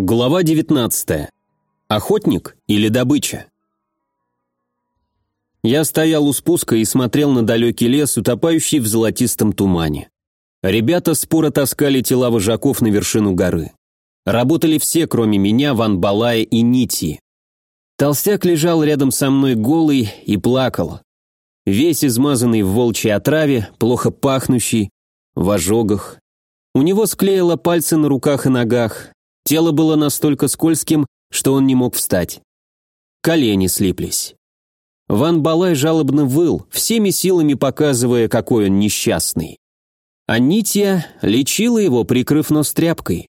Глава 19. Охотник или добыча? Я стоял у спуска и смотрел на далекий лес, утопающий в золотистом тумане. Ребята споро таскали тела вожаков на вершину горы. Работали все, кроме меня, Ван Балая и Нити. Толстяк лежал рядом со мной голый и плакал. Весь измазанный в волчьей отраве, плохо пахнущий, в ожогах. У него склеило пальцы на руках и ногах, Тело было настолько скользким, что он не мог встать. Колени слиплись. Ван Балай жалобно выл, всеми силами показывая, какой он несчастный. А Нитья лечила его, прикрыв нос тряпкой.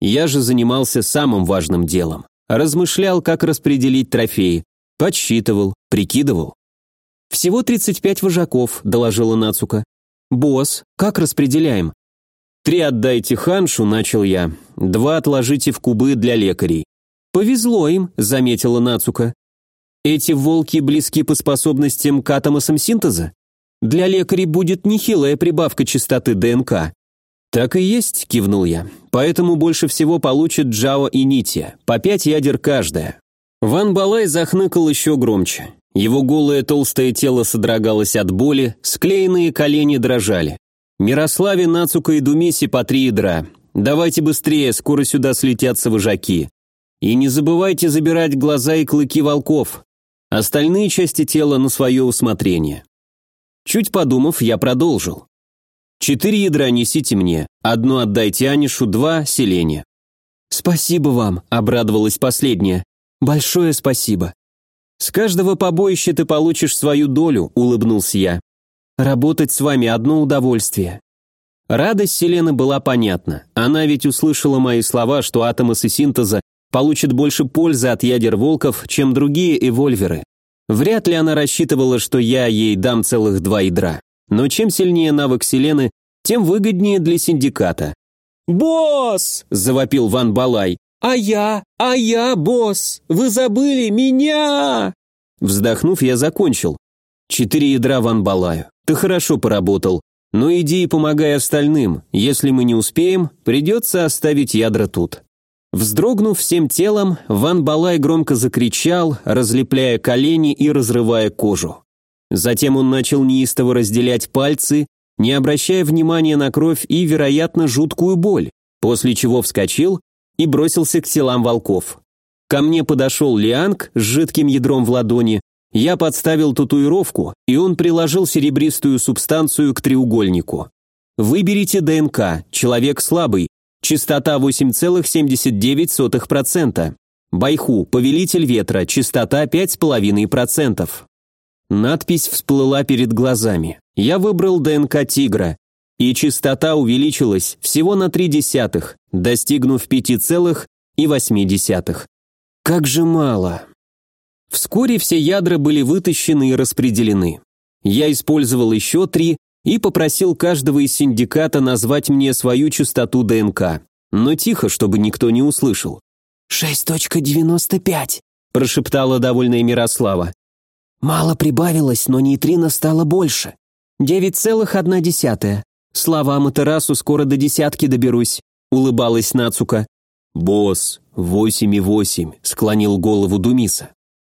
Я же занимался самым важным делом. Размышлял, как распределить трофеи. Подсчитывал, прикидывал. «Всего 35 вожаков», — доложила Нацука. «Босс, как распределяем?» «Три отдайте Ханшу», — начал я. «Два отложите в кубы для лекарей». «Повезло им», — заметила Нацука. «Эти волки близки по способностям к атомосам синтеза? Для лекарей будет нехилая прибавка частоты ДНК». «Так и есть», — кивнул я. «Поэтому больше всего получат Джао и Нития, по пять ядер каждая». Ван Балай захныкал еще громче. Его голое толстое тело содрогалось от боли, склеенные колени дрожали. Мирославе, Нацука и Думиси по три ядра. Давайте быстрее, скоро сюда слетятся вожаки. И не забывайте забирать глаза и клыки волков. Остальные части тела на свое усмотрение. Чуть подумав, я продолжил. Четыре ядра несите мне, одно отдайте Анишу, два – Селене. «Спасибо вам», – обрадовалась последняя. «Большое спасибо». «С каждого побоища ты получишь свою долю», – улыбнулся я. Работать с вами одно удовольствие». Радость Селены была понятна. Она ведь услышала мои слова, что атомы синтеза получат больше пользы от ядер волков, чем другие эвольверы. Вряд ли она рассчитывала, что я ей дам целых два ядра. Но чем сильнее навык Селены, тем выгоднее для синдиката. «Босс!» – завопил Ван Балай. «А я? А я, босс! Вы забыли меня!» Вздохнув, я закончил. Четыре ядра Ван Балаю. Ты хорошо поработал. Но иди и помогай остальным. Если мы не успеем, придется оставить ядра тут». Вздрогнув всем телом, Ван Балай громко закричал, разлепляя колени и разрывая кожу. Затем он начал неистово разделять пальцы, не обращая внимания на кровь и, вероятно, жуткую боль, после чего вскочил и бросился к телам волков. Ко мне подошел Лианг с жидким ядром в ладони, я подставил татуировку, и он приложил серебристую субстанцию к треугольнику. Выберите ДНК, человек слабый, частота 8,79%. Байху, повелитель ветра, частота 5,5%. Надпись всплыла перед глазами. Я выбрал ДНК тигра, и частота увеличилась всего на 3 десятых, достигнув 5,8. Как же мало. Вскоре все ядра были вытащены и распределены. Я использовал еще три и попросил каждого из синдиката назвать мне свою частоту ДНК, но тихо, чтобы никто не услышал. «Шесть точка девяносто пять», – прошептала довольная Мирослава. «Мало прибавилось, но нейтрино стало больше. Девять целых одна десятая. Слава Аматерасу, скоро до десятки доберусь», – улыбалась Нацука. «Босс, восемь и восемь», – склонил голову Думиса.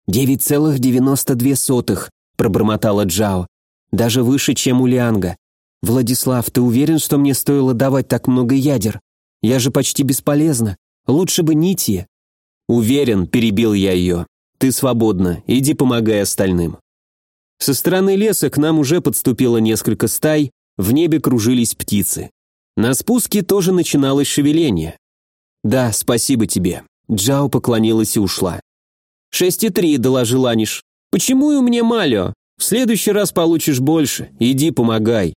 «Девять целых девяносто две сотых», – пробормотала Джао. «Даже выше, чем у Лианга. Владислав, ты уверен, что мне стоило давать так много ядер? Я же почти бесполезна. Лучше бы нити». «Уверен», – перебил я ее. «Ты свободна, иди помогай остальным». Со стороны леса к нам уже подступило несколько стай, в небе кружились птицы. На спуске тоже начиналось шевеление. «Да, спасибо тебе». Джао поклонилась и ушла. «Шесть и три», — доложил Аниш. «Почему и мне Малио? В следующий раз получишь больше. Иди помогай».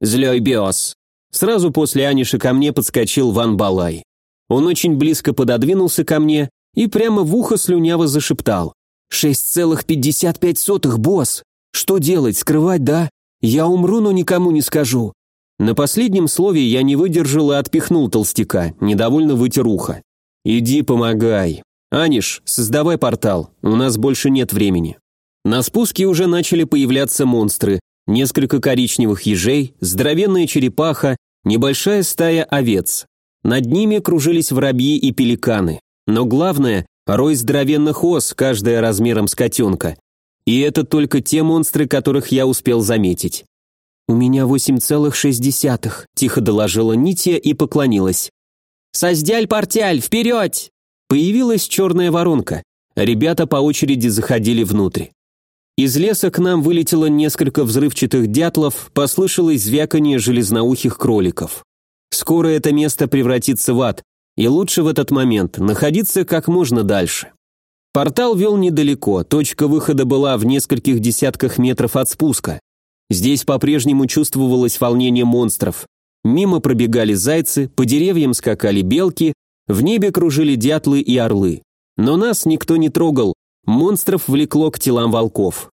Злой биос. Сразу после Аниша ко мне подскочил Ван Балай. Он очень близко пододвинулся ко мне и прямо в ухо слюняво зашептал. «Шесть целых пятьдесят пять сотых, босс! Что делать, скрывать, да? Я умру, но никому не скажу». На последнем слове я не выдержал и отпихнул толстяка, недовольно вытер ухо. «Иди помогай, «Аниш, создавай портал, у нас больше нет времени». На спуске уже начали появляться монстры, несколько коричневых ежей, здоровенная черепаха, небольшая стая овец. Над ними кружились воробьи и пеликаны. Но главное – рой здоровенных ос, каждая размером с котенка. И это только те монстры, которых я успел заметить. «У меня восемь целых шесть десятых», – тихо доложила Нития и поклонилась. «Создяль-портяль, вперед!» Появилась черная воронка. Ребята по очереди заходили внутрь. Из леса к нам вылетело несколько взрывчатых дятлов, послышалось звяканье железноухих кроликов. Скоро это место превратится в ад, и лучше в этот момент находиться как можно дальше. Портал вел недалеко, точка выхода была в нескольких десятках метров от спуска. Здесь по-прежнему чувствовалось волнение монстров. Мимо пробегали зайцы, по деревьям скакали белки, в небе кружили дятлы и орлы. Но нас никто не трогал, Монстров влекло к телам волков.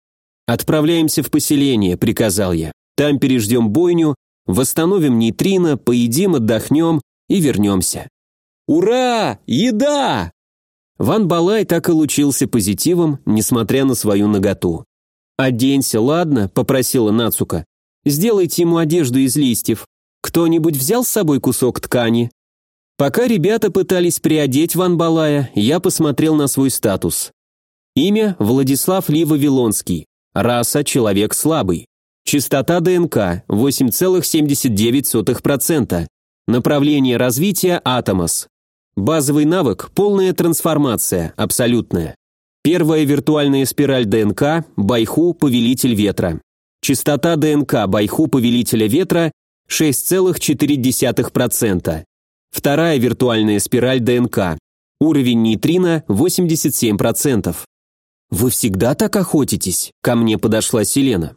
«Отправляемся в поселение», — приказал я. «Там переждем бойню, восстановим нейтрино, поедим, отдохнем и вернемся». «Ура! Еда!» Ван Балай так и лучился позитивом, несмотря на свою наготу. «Оденься, ладно?» – попросила Нацука. «Сделайте ему одежду из листьев. Кто-нибудь взял с собой кусок ткани?» Пока ребята пытались приодеть Ван Балая, я посмотрел на свой статус. Имя – Владислав Ли Вавилонский. Раса – человек слабый. Частота ДНК – 8,79%. Направление развития – Атомос. Базовый навык – полная трансформация, абсолютная. Первая виртуальная спираль ДНК – Байху, повелитель ветра. Частота ДНК Байху, повелителя ветра – 6,4%. Вторая виртуальная спираль ДНК. Уровень нейтрино – 87%. «Вы всегда так охотитесь?» – ко мне подошла Селена.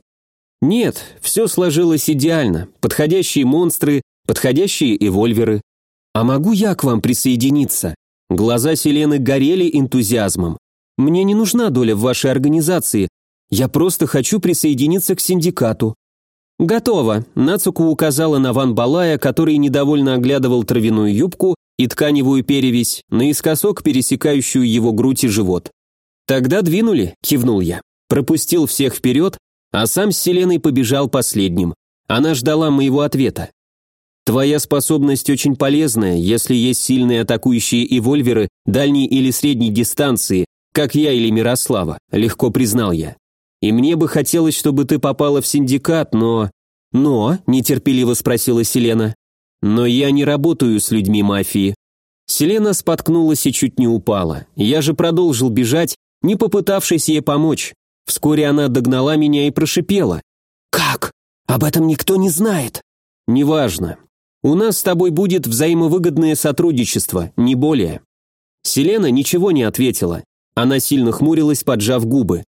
«Нет, все сложилось идеально. Подходящие монстры, подходящие эвольверы. А могу я к вам присоединиться?» Глаза Селены горели энтузиазмом. «Мне не нужна доля в вашей организации. Я просто хочу присоединиться к синдикату». «Готово», – Нацуку указала на Ван Балая, который недовольно оглядывал травяную юбку и тканевую перевесь, наискосок пересекающую его грудь и живот. «Тогда двинули», – кивнул я. Пропустил всех вперед, а сам с Селеной побежал последним. Она ждала моего ответа. «Твоя способность очень полезная, если есть сильные атакующие эвольверы дальней или средней дистанции, как я или Мирослава», – легко признал я. «И мне бы хотелось, чтобы ты попала в синдикат, но...» «Но?» – нетерпеливо спросила Селена. «Но я не работаю с людьми мафии». Селена споткнулась и чуть не упала. Я же продолжил бежать, не попытавшись ей помочь. Вскоре она догнала меня и прошипела. «Как? Об этом никто не знает». «Неважно. У нас с тобой будет взаимовыгодное сотрудничество, не более». Селена ничего не ответила. Она сильно хмурилась, поджав губы.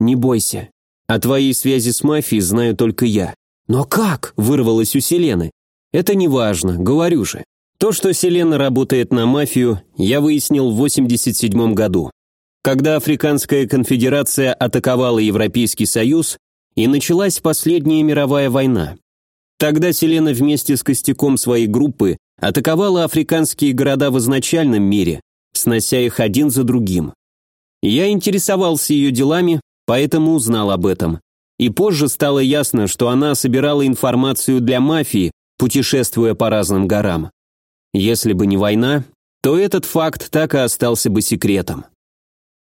«Не бойся. О твоей связи с мафией знаю только я». «Но как?» – вырвалось у Селены. «Это не важно, говорю же. То, что Селена работает на мафию, я выяснил в 87 году когда Африканская конфедерация атаковала Европейский Союз и началась последняя мировая война. Тогда Селена вместе с костяком своей группы атаковала африканские города в изначальном мире, снося их один за другим. Я интересовался ее делами, поэтому узнал об этом. И позже стало ясно, что она собирала информацию для мафии, путешествуя по разным горам. Если бы не война, то этот факт так и остался бы секретом.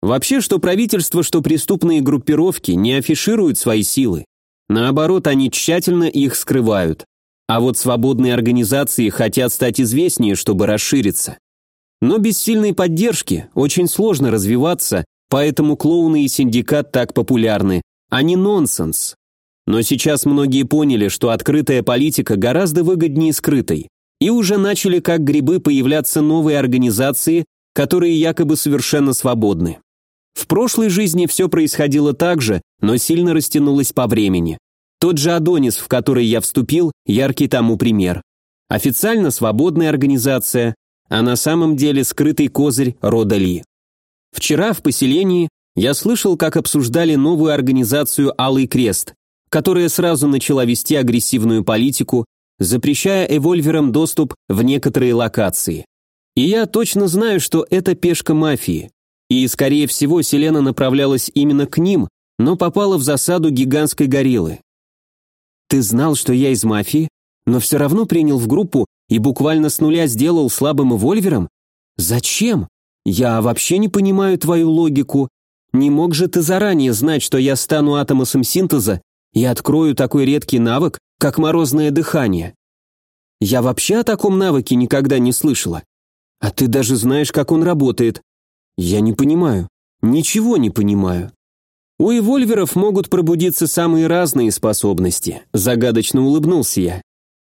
Вообще, что правительство, что преступные группировки не афишируют свои силы. Наоборот, они тщательно их скрывают. А вот свободные организации хотят стать известнее, чтобы расшириться. Но без сильной поддержки очень сложно развиваться, поэтому клоуны и синдикат так популярны. Они нонсенс. Но сейчас многие поняли, что открытая политика гораздо выгоднее скрытой. И уже начали как грибы появляться новые организации, которые якобы совершенно свободны. В прошлой жизни все происходило так же, но сильно растянулось по времени. Тот же Адонис, в который я вступил, яркий тому пример. Официально свободная организация, а на самом деле скрытый козырь рода Ли. Вчера в поселении я слышал, как обсуждали новую организацию «Алый крест», которая сразу начала вести агрессивную политику, запрещая эвольверам доступ в некоторые локации. И я точно знаю, что это пешка мафии. И, скорее всего, Селена направлялась именно к ним, но попала в засаду гигантской гориллы. «Ты знал, что я из мафии, но все равно принял в группу и буквально с нуля сделал слабым эвольвером? Зачем? Я вообще не понимаю твою логику. Не мог же ты заранее знать, что я стану атомосом синтеза и открою такой редкий навык, как морозное дыхание? Я вообще о таком навыке никогда не слышала. А ты даже знаешь, как он работает. Я не понимаю. Ничего не понимаю. У эвольверов могут пробудиться самые разные способности, загадочно улыбнулся я.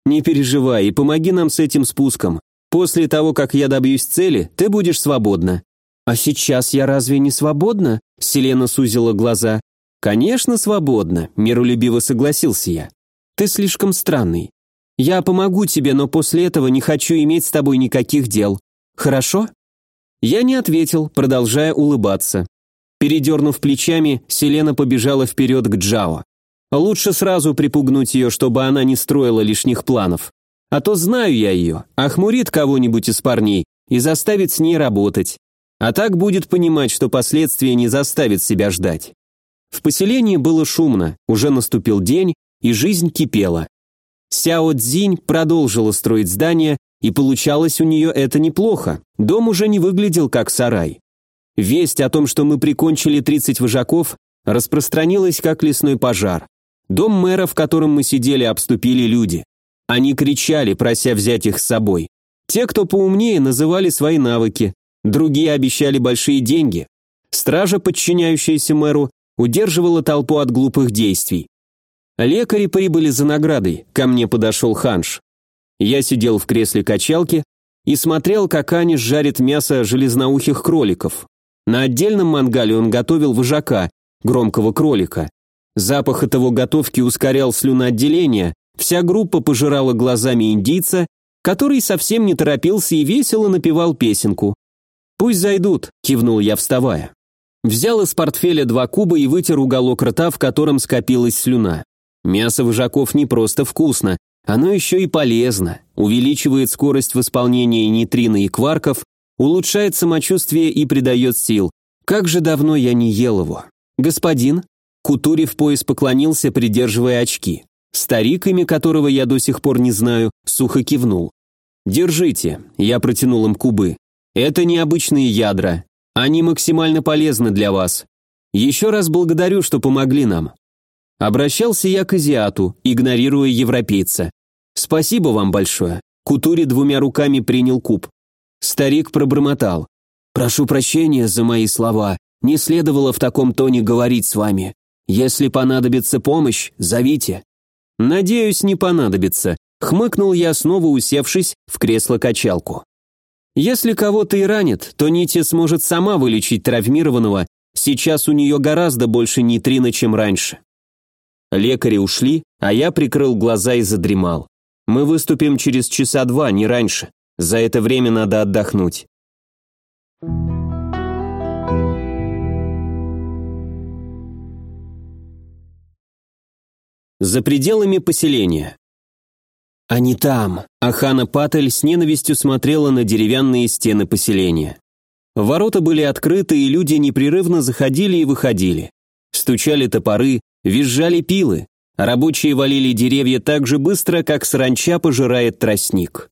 Не переживай и помоги нам с этим спуском. После того, как я добьюсь цели, ты будешь свободна. А сейчас я разве не свободна? Селена сузила глаза. Конечно, свободна, миролюбиво согласился я. Ты слишком странный. Я помогу тебе, но после этого не хочу иметь с тобой никаких дел. Хорошо? Я не ответил, продолжая улыбаться. Передернув плечами, Селена побежала вперед к Джао. Лучше сразу припугнуть ее, чтобы она не строила лишних планов. А то знаю я ее, охмурит кого-нибудь из парней и заставит с ней работать. А так будет понимать, что последствия не заставят себя ждать. В поселении было шумно, уже наступил день, и жизнь кипела. Сяо Цзинь продолжила строить здание, и получалось у нее это неплохо. Дом уже не выглядел как сарай. Весть о том, что мы прикончили 30 вожаков, распространилась как лесной пожар. Дом мэра, в котором мы сидели, обступили люди. Они кричали, прося взять их с собой. Те, кто поумнее, называли свои навыки, другие обещали большие деньги. Стража, подчиняющаяся мэру, удерживала толпу от глупых действий. Лекари прибыли за наградой, ко мне подошел ханш. Я сидел в кресле качалки и смотрел, как Аниш жарит мясо железноухих кроликов. На отдельном мангале он готовил вожака, громкого кролика. Запах этого готовки ускорял слюноотделение, вся группа пожирала глазами индийца, который совсем не торопился и весело напевал песенку. «Пусть зайдут», – кивнул я, вставая. Взял из портфеля два куба и вытер уголок рта, в котором скопилась слюна. Мясо вожаков не просто вкусно, оно еще и полезно, увеличивает скорость восполнения нейтрино и кварков, улучшает самочувствие и придает сил. Как же давно я не ел его. Господин, Кутури в пояс поклонился, придерживая очки. Старик, имя которого я до сих пор не знаю, сухо кивнул. «Держите», – я протянул им кубы. «Это необычные ядра. Они максимально полезны для вас. Еще раз благодарю, что помогли нам». Обращался я к азиату, игнорируя европейца. «Спасибо вам большое». Кутури двумя руками принял куб. Старик пробормотал. «Прошу прощения за мои слова. Не следовало в таком тоне говорить с вами. Если понадобится помощь, зовите». «Надеюсь, не понадобится», — хмыкнул я, снова усевшись в кресло-качалку. «Если кого-то и ранит, то Нити сможет сама вылечить травмированного, сейчас у нее гораздо больше нейтрина, чем раньше». Лекари ушли, а я прикрыл глаза и задремал. Мы выступим через часа два, не раньше. За это время надо отдохнуть. За пределами поселения. Они там. Ахана Патель с ненавистью смотрела на деревянные стены поселения. Ворота были открыты, и люди непрерывно заходили и выходили. Стучали топоры, визжали пилы. Рабочие валили деревья так же быстро, как саранча пожирает тростник.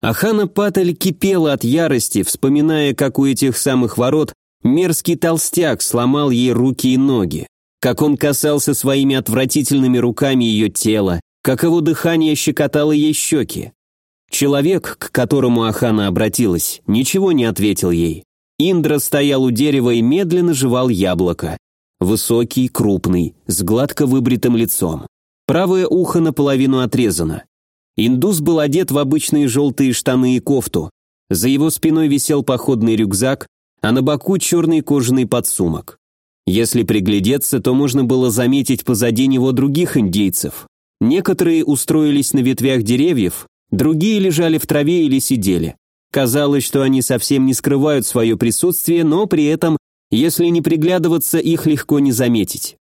Ахана Патель кипела от ярости, вспоминая, как у этих самых ворот мерзкий толстяк сломал ей руки и ноги, как он касался своими отвратительными руками ее тела, как его дыхание щекотало ей щеки. Человек, к которому Ахана обратилась, ничего не ответил ей. Индра стоял у дерева и медленно жевал яблоко. Высокий, крупный, с гладко выбритым лицом. Правое ухо наполовину отрезано. Индус был одет в обычные желтые штаны и кофту. За его спиной висел походный рюкзак, а на боку черный кожаный подсумок. Если приглядеться, то можно было заметить позади него других индейцев. Некоторые устроились на ветвях деревьев, другие лежали в траве или сидели. Казалось, что они совсем не скрывают свое присутствие, но при этом, если не приглядываться, их легко не заметить.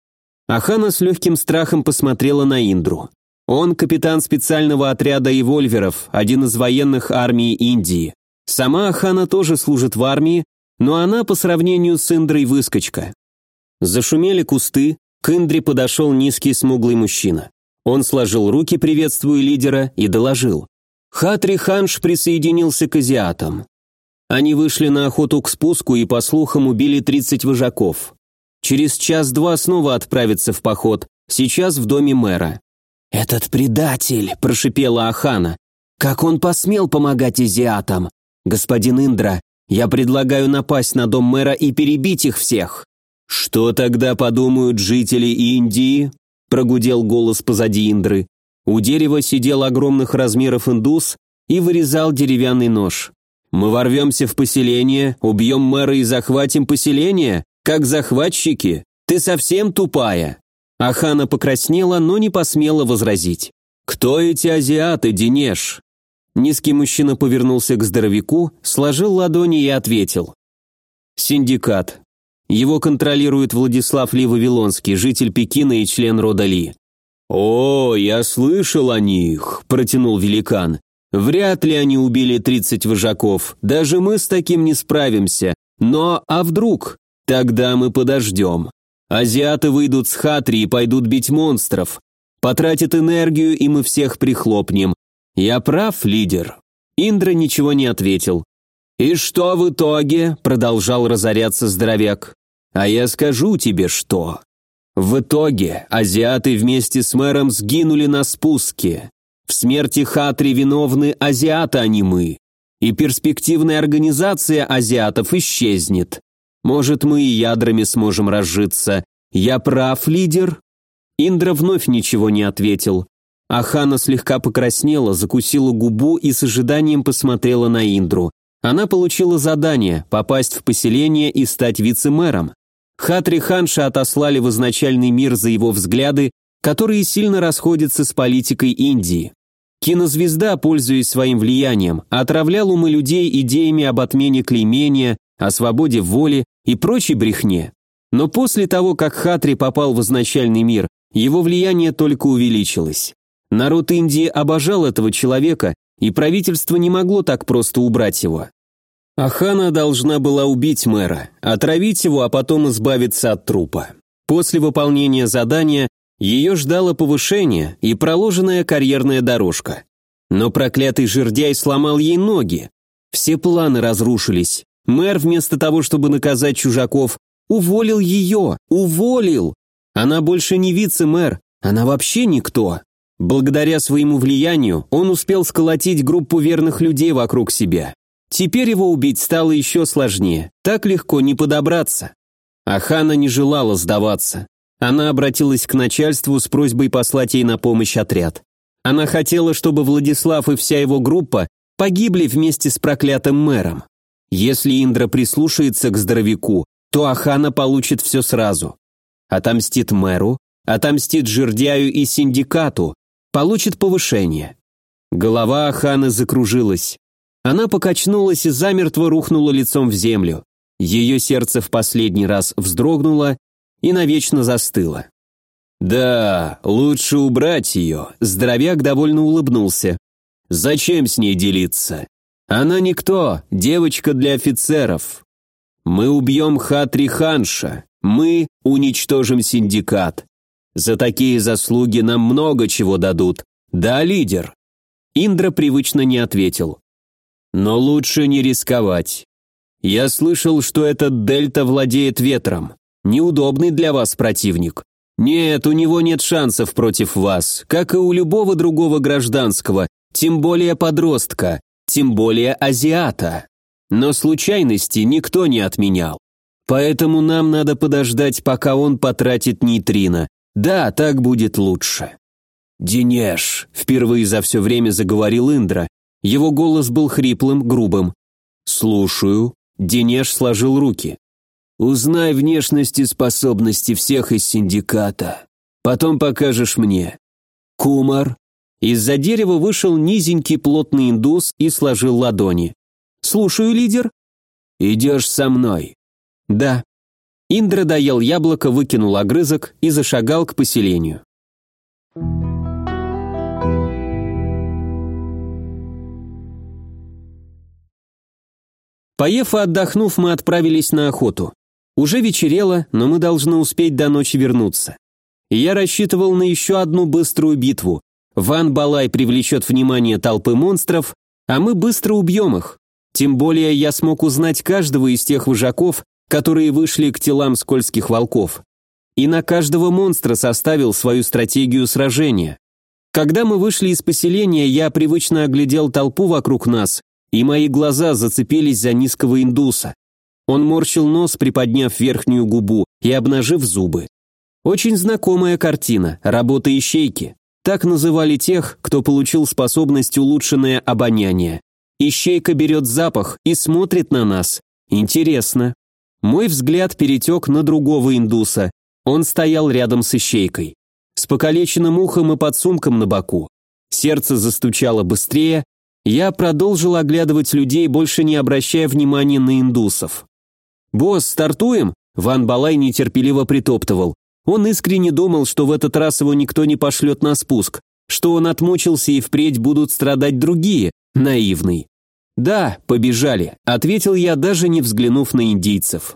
Ахана с легким страхом посмотрела на Индру. Он капитан специального отряда эвольверов, один из военных армий Индии. Сама Ахана тоже служит в армии, но она по сравнению с Индрой выскочка. Зашумели кусты, к Индре подошел низкий смуглый мужчина. Он сложил руки, приветствуя лидера, и доложил. Хатри Ханш присоединился к азиатам. Они вышли на охоту к спуску и, по слухам, убили 30 вожаков. Через час-два снова отправятся в поход, сейчас в доме мэра. «Этот предатель!» – прошипела Ахана. «Как он посмел помогать азиатам? Господин Индра, я предлагаю напасть на дом мэра и перебить их всех». «Что тогда подумают жители Индии?» – прогудел голос позади Индры. У дерева сидел огромных размеров индус и вырезал деревянный нож. «Мы ворвемся в поселение, убьем мэра и захватим поселение? Как захватчики? Ты совсем тупая!» Ахана покраснела, но не посмела возразить. «Кто эти азиаты, Денеш?» Низкий мужчина повернулся к здоровяку, сложил ладони и ответил. «Синдикат. Его контролирует Владислав Ли Вавилонский, житель Пекина и член рода Ли». «О, я слышал о них», – протянул великан. «Вряд ли они убили 30 вожаков, даже мы с таким не справимся. Но, а вдруг? Тогда мы подождем. Азиаты выйдут с хатри и пойдут бить монстров. Потратят энергию, и мы всех прихлопнем. Я прав, лидер?» Индра ничего не ответил. «И что в итоге?» – продолжал разоряться здоровяк. «А я скажу тебе, что. В итоге азиаты вместе с мэром сгинули на спуске. В смерти Хатри виновны азиаты, а не мы. И перспективная организация азиатов исчезнет. Может, мы и ядрами сможем разжиться. Я прав, лидер?» Индра вновь ничего не ответил. Ахана слегка покраснела, закусила губу и с ожиданием посмотрела на Индру. Она получила задание – попасть в поселение и стать вице-мэром. Хатри Ханша отослали в изначальный мир за его взгляды, которые сильно расходятся с политикой Индии. Кинозвезда, пользуясь своим влиянием, отравлял умы людей идеями об отмене клеймения, о свободе воли и прочей брехне. Но после того, как Хатри попал в изначальный мир, его влияние только увеличилось. Народ Индии обожал этого человека, и правительство не могло так просто убрать его. Ахана должна была убить мэра, отравить его, а потом избавиться от трупа. После выполнения задания ее ждало повышение и проложенная карьерная дорожка. Но проклятый жердяй сломал ей ноги. Все планы разрушились. Мэр вместо того, чтобы наказать чужаков, уволил ее, уволил. Она больше не вице-мэр, она вообще никто. Благодаря своему влиянию он успел сколотить группу верных людей вокруг себя. Теперь его убить стало еще сложнее, так легко не подобраться. Ахана не желала сдаваться. Она обратилась к начальству с просьбой послать ей на помощь отряд. Она хотела, чтобы Владислав и вся его группа погибли вместе с проклятым мэром. Если Индра прислушается к здоровяку, то Ахана получит все сразу. Отомстит мэру, отомстит Жердяю и синдикату, получит повышение. Голова Аханы закружилась. Она покачнулась и замертво рухнула лицом в землю. Ее сердце в последний раз вздрогнуло и навечно застыло. «Да, лучше убрать ее», — здоровяк довольно улыбнулся. «Зачем с ней делиться? Она никто, девочка для офицеров. Мы убьем Хатри Ханша, мы уничтожим синдикат. За такие заслуги нам много чего дадут. Да, лидер?» Индра привычно не ответил. «Но лучше не рисковать. Я слышал, что этот Дельта владеет ветром. Неудобный для вас противник. Нет, у него нет шансов против вас, как и у любого другого гражданского, тем более подростка, тем более азиата. Но случайности никто не отменял. Поэтому нам надо подождать, пока он потратит нейтрино, да, так будет лучше. Денеш, впервые за все время заговорил Индра. Его голос был хриплым, грубым. Слушаю. Денеш сложил руки. Узнай внешность и способности всех из синдиката. Потом покажешь мне. Кумар. Из-за дерева вышел низенький плотный индус и сложил ладони. «Слушаю, лидер». «Идешь со мной». «Да». Индра доел яблоко, выкинул огрызок и зашагал к поселению. Поев и отдохнув, мы отправились на охоту. Уже вечерело, но мы должны успеть до ночи вернуться. И я рассчитывал на еще одну быструю битву. Ван Балай привлечет внимание толпы монстров, а мы быстро убьем их. Тем более я смог узнать каждого из тех вожаков, которые вышли к телам скользких волков. И на каждого монстра составил свою стратегию сражения. Когда мы вышли из поселения, я привычно оглядел толпу вокруг нас, и мои глаза зацепились за низкого индуса. Он морщил нос, приподняв верхнюю губу и обнажив зубы. Очень знакомая картина, работа ищейки. Так называли тех, кто получил способность улучшенное обоняние. Ищейка берет запах и смотрит на нас. Интересно. Мой взгляд перетек на другого индуса. Он стоял рядом с ищейкой. С покалеченным ухом и подсумком на боку. Сердце застучало быстрее. Я продолжил оглядывать людей, больше не обращая внимания на индусов. «Босс, стартуем?» Ван Балай нетерпеливо притоптывал. Он искренне думал, что в этот раз его никто не пошлет на спуск, что он отмучился и впредь будут страдать другие, наивный. «Да, побежали», — ответил я, даже не взглянув на индийцев.